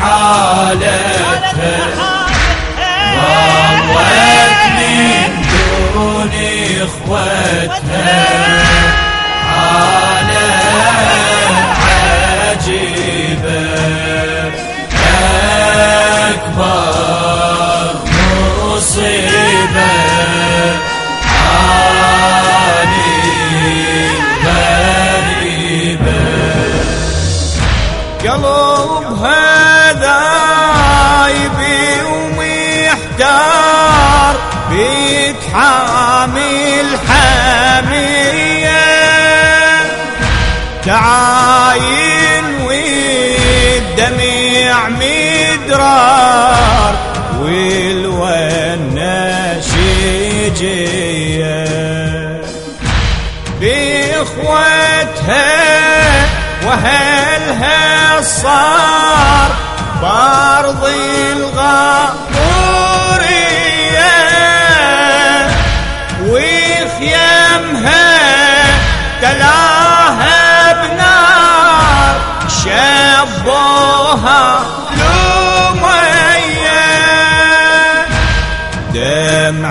حالتها ضوت من دون اخوتها حالة عجيبة أكبر مصيبة. تعاين والدمع مدرار والونة شجية بإخوتها وهلها صار بارض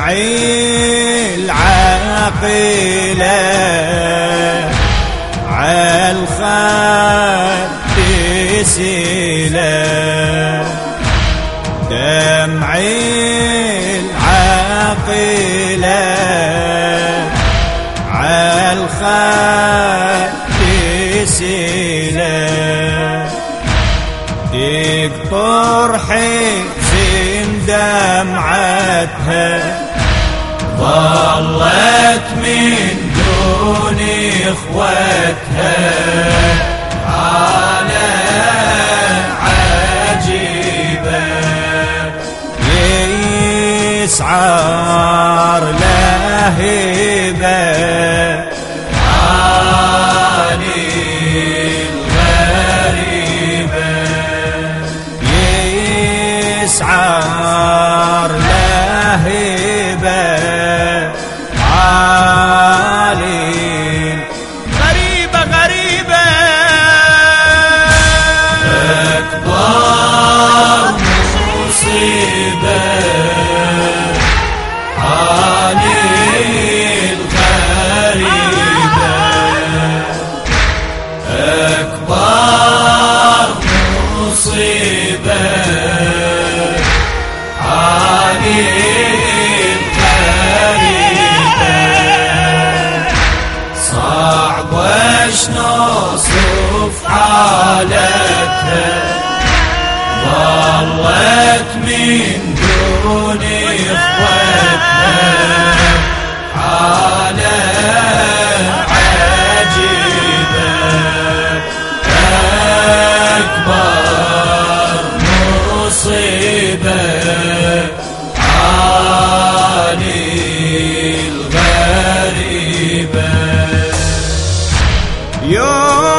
دمعي العاقله عالخد سيله دمعي العاقله عالخد سيله يقطر حزن دمعتها. ظلت من دون إخوتها. حالة عجيبة. يسعر لهبة مصيبة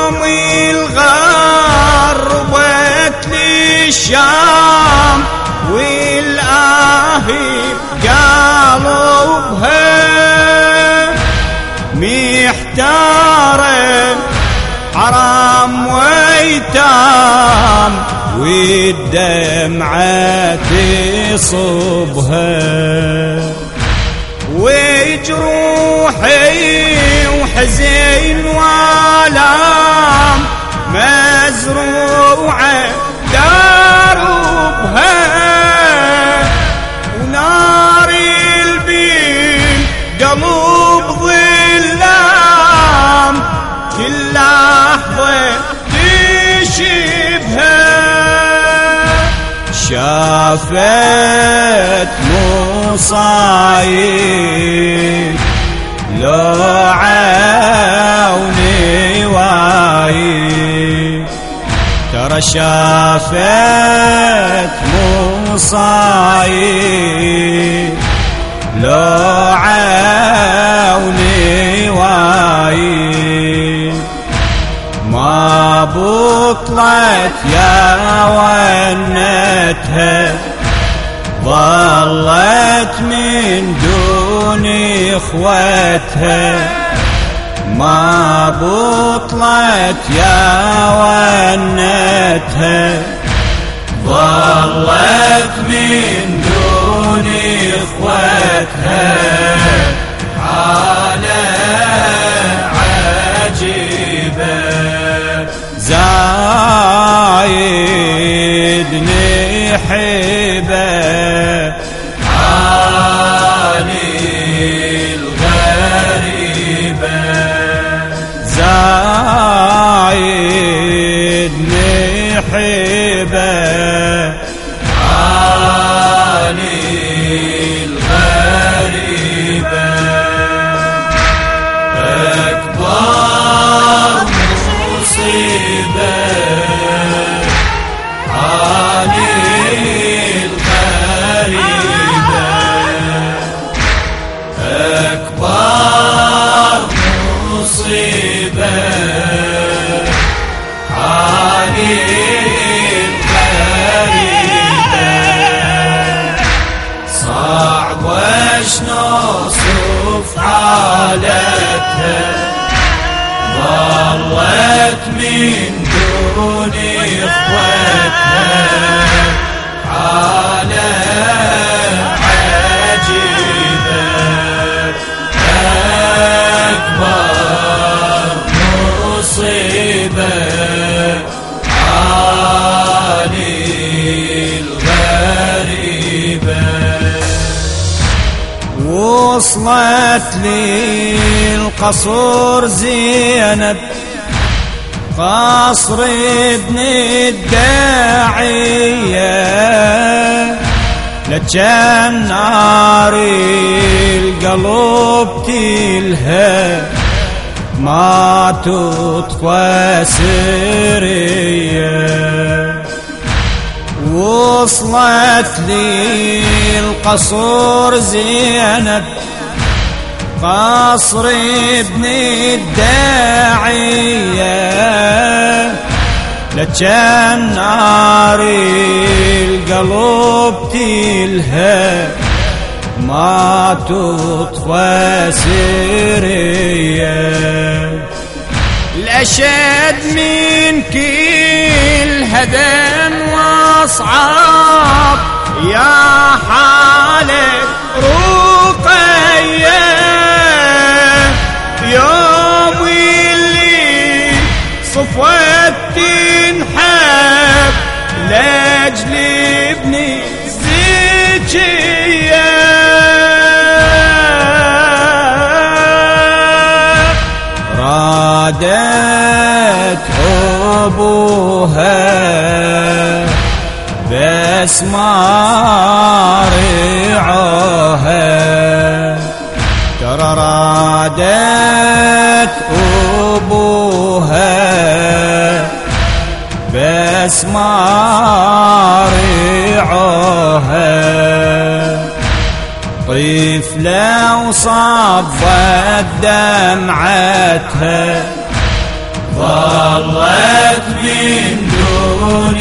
يوم الغربت للشام والآهي قلبها محتارة حرام ويتام والدمعة تصبها. وجروحي وحزين والام مزروعة دربها ونار البين قلب ظلام كل لحظة تشبها شافت مصايب لو ترى شافت مصايب لو عاوني وايب ما بطلت يا ونتها. ظلت من دون إخوتها. ما بطلت يا ونتها. ظلت من دون اخوتها حالة أكبر مصيبة. عالي الغريبة صعب وش نوصف حالتها. ظلت من دون إخوتها. وصلت لي القصر زينب. قصر ابن الداعية. لجان نار القلب تلهى ما تطفى سرية. وصلت لي القصر زينب قصر ابن الداعية لجان نار القلب تلهى ما تطفى سرية. الأشد من كل هدم واصعب يا حالة رادت أبوها بس ما رعاها ترى رادت أبوها بس ما وصبت دمعتها. ظلت من دون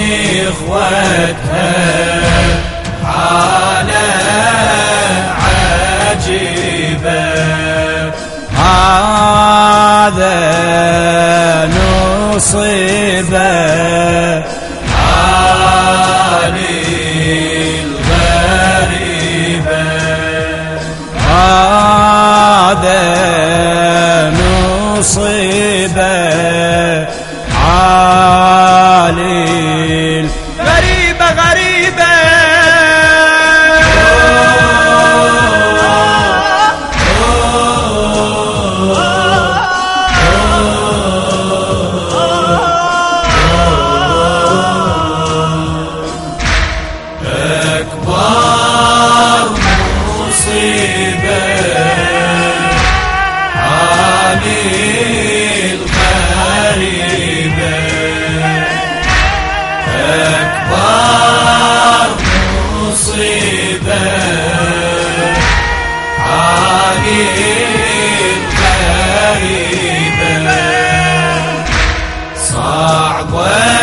إخوتها. حالة عجيبة. هذا نصيبه. نصيبه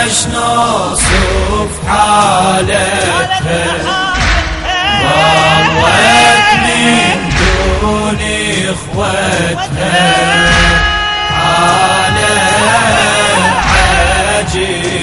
إيش نوصف حالتها ضرت دون اخوتها حالة عجيبة